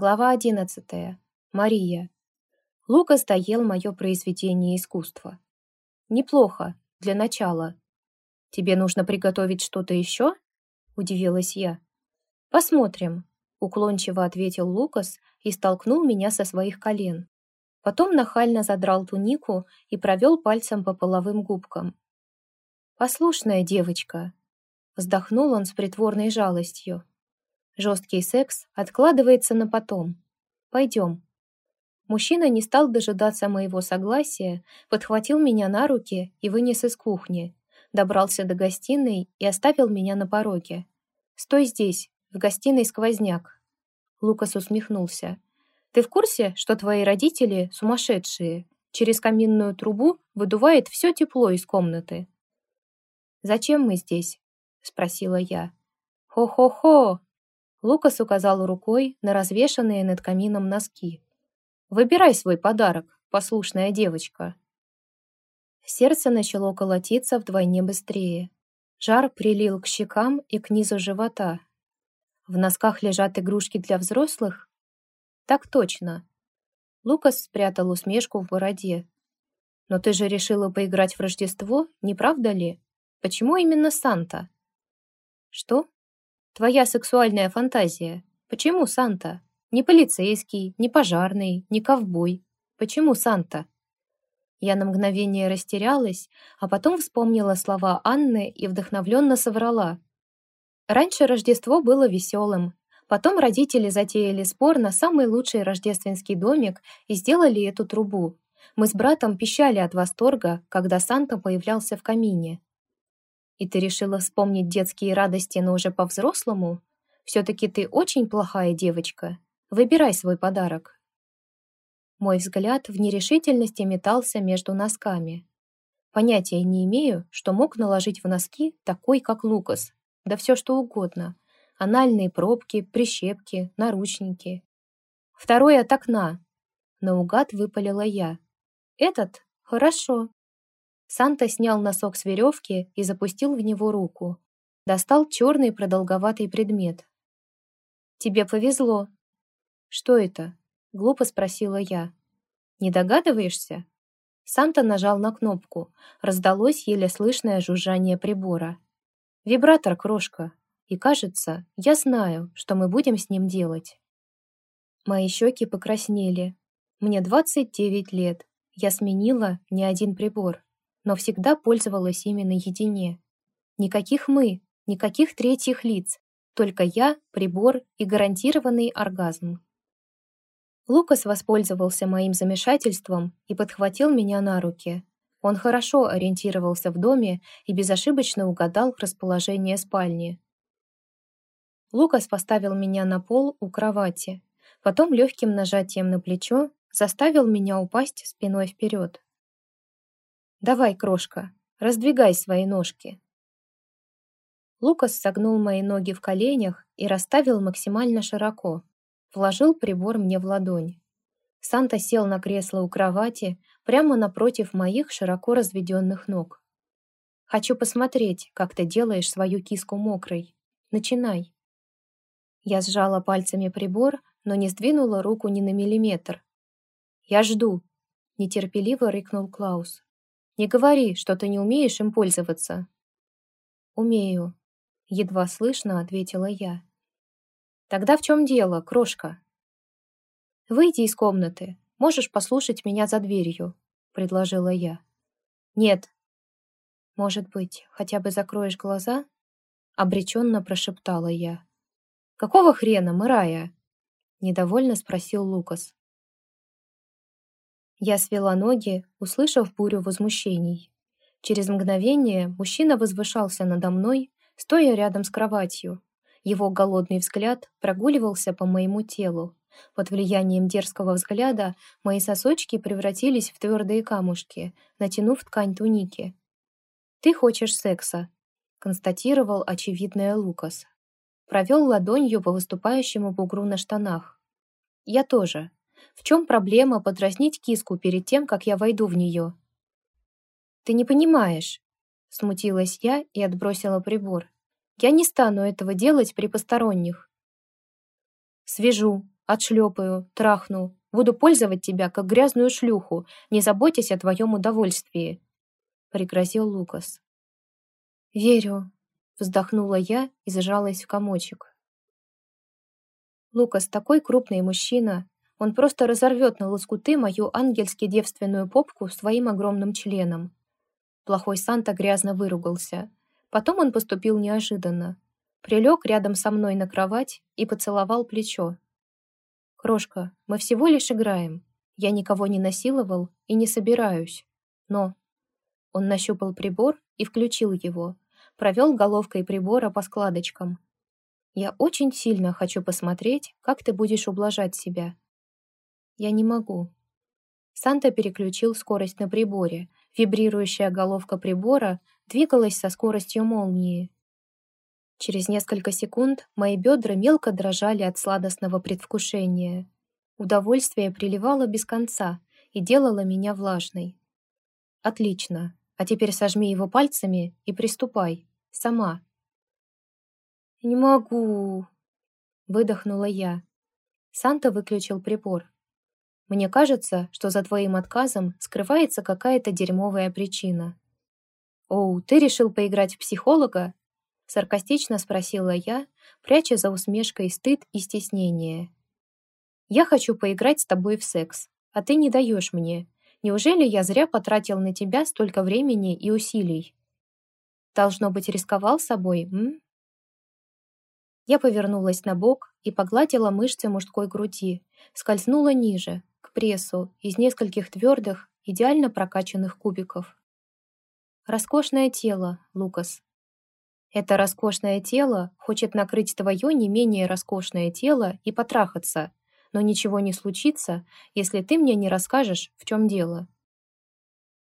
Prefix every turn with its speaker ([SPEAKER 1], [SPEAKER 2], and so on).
[SPEAKER 1] Глава одиннадцатая. Мария. Лукас доел мое произведение искусства. Неплохо, для начала. Тебе нужно приготовить что-то еще? Удивилась я. Посмотрим, уклончиво ответил Лукас и столкнул меня со своих колен. Потом нахально задрал тунику и провел пальцем по половым губкам. «Послушная девочка», — вздохнул он с притворной жалостью. Жесткий секс откладывается на потом. Пойдем. Мужчина не стал дожидаться моего согласия, подхватил меня на руки и вынес из кухни, добрался до гостиной и оставил меня на пороге. «Стой здесь, в гостиной сквозняк». Лукас усмехнулся. «Ты в курсе, что твои родители сумасшедшие? Через каминную трубу выдувает все тепло из комнаты». «Зачем мы здесь?» — спросила я. «Хо-хо-хо!» Лукас указал рукой на развешанные над камином носки. «Выбирай свой подарок, послушная девочка». Сердце начало колотиться вдвойне быстрее. Жар прилил к щекам и к низу живота. В носках лежат игрушки для взрослых? Так точно. Лукас спрятал усмешку в бороде. Но ты же решила поиграть в Рождество, не правда ли? Почему именно Санта? Что? Твоя сексуальная фантазия. Почему Санта? Не полицейский, не пожарный, не ковбой. Почему Санта? Я на мгновение растерялась, а потом вспомнила слова Анны и вдохновленно соврала. Раньше Рождество было веселым. Потом родители затеяли спор на самый лучший рождественский домик и сделали эту трубу. Мы с братом пищали от восторга, когда Санта появлялся в камине. И ты решила вспомнить детские радости, но уже по-взрослому? Все-таки ты очень плохая девочка. Выбирай свой подарок. Мой взгляд в нерешительности метался между носками. Понятия не имею, что мог наложить в носки такой, как Лукас. Да все что угодно. Анальные пробки, прищепки, наручники. Второй от окна. Наугад выпалила я. Этот? Хорошо. Санта снял носок с веревки и запустил в него руку. Достал черный продолговатый предмет. «Тебе повезло». «Что это?» — глупо спросила я. «Не догадываешься?» Санта нажал на кнопку. Раздалось еле слышное жужжание прибора. «Вибратор, крошка. И кажется, я знаю, что мы будем с ним делать». Мои щеки покраснели. Мне 29 лет. Я сменила не один прибор но всегда пользовалась ими наедине. Никаких «мы», никаких третьих лиц, только я, прибор и гарантированный оргазм. Лукас воспользовался моим замешательством и подхватил меня на руки. Он хорошо ориентировался в доме и безошибочно угадал расположение спальни. Лукас поставил меня на пол у кровати, потом легким нажатием на плечо заставил меня упасть спиной вперед. «Давай, крошка, раздвигай свои ножки». Лукас согнул мои ноги в коленях и расставил максимально широко. Вложил прибор мне в ладонь. Санта сел на кресло у кровати, прямо напротив моих широко разведенных ног. «Хочу посмотреть, как ты делаешь свою киску мокрой. Начинай». Я сжала пальцами прибор, но не сдвинула руку ни на миллиметр. «Я жду», — нетерпеливо рыкнул Клаус. Не говори, что ты не умеешь им пользоваться». «Умею», — едва слышно ответила я. «Тогда в чем дело, крошка?» «Выйди из комнаты. Можешь послушать меня за дверью», — предложила я. «Нет». «Может быть, хотя бы закроешь глаза?» — обреченно прошептала я. «Какого хрена, Мэрая?» — недовольно спросил Лукас. Я свела ноги, услышав бурю возмущений. Через мгновение мужчина возвышался надо мной, стоя рядом с кроватью. Его голодный взгляд прогуливался по моему телу. Под влиянием дерзкого взгляда мои сосочки превратились в твердые камушки, натянув ткань туники. «Ты хочешь секса», — констатировал очевидное Лукас. Провел ладонью по выступающему бугру на штанах. «Я тоже», в чем проблема подразнить киску перед тем, как я войду в нее? «Ты не понимаешь», — смутилась я и отбросила прибор. «Я не стану этого делать при посторонних». «Свяжу, Отшлепаю, трахну, буду пользовать тебя, как грязную шлюху, не заботясь о твоем удовольствии», — пригрозил Лукас. «Верю», — вздохнула я и зажалась в комочек. Лукас такой крупный мужчина, он просто разорвет на лоскуты мою ангельски девственную попку своим огромным членом. Плохой Санта грязно выругался. Потом он поступил неожиданно. Прилег рядом со мной на кровать и поцеловал плечо. «Крошка, мы всего лишь играем. Я никого не насиловал и не собираюсь. Но...» Он нащупал прибор и включил его, провел головкой прибора по складочкам. «Я очень сильно хочу посмотреть, как ты будешь ублажать себя». «Я не могу». Санта переключил скорость на приборе. Вибрирующая головка прибора двигалась со скоростью молнии. Через несколько секунд мои бедра мелко дрожали от сладостного предвкушения. Удовольствие приливало без конца и делало меня влажной. «Отлично. А теперь сожми его пальцами и приступай. Сама». «Не могу», — выдохнула я. Санта выключил прибор. «Мне кажется, что за твоим отказом скрывается какая-то дерьмовая причина». «Оу, ты решил поиграть в психолога?» Саркастично спросила я, пряча за усмешкой стыд и стеснение. «Я хочу поиграть с тобой в секс, а ты не даешь мне. Неужели я зря потратил на тебя столько времени и усилий?» «Должно быть, рисковал собой, м?» Я повернулась на бок и погладила мышцы мужской груди, скользнула ниже, прессу, из нескольких твердых, идеально прокачанных кубиков. Роскошное тело, Лукас. Это роскошное тело хочет накрыть твое не менее роскошное тело и потрахаться, но ничего не случится, если ты мне не расскажешь, в чем дело.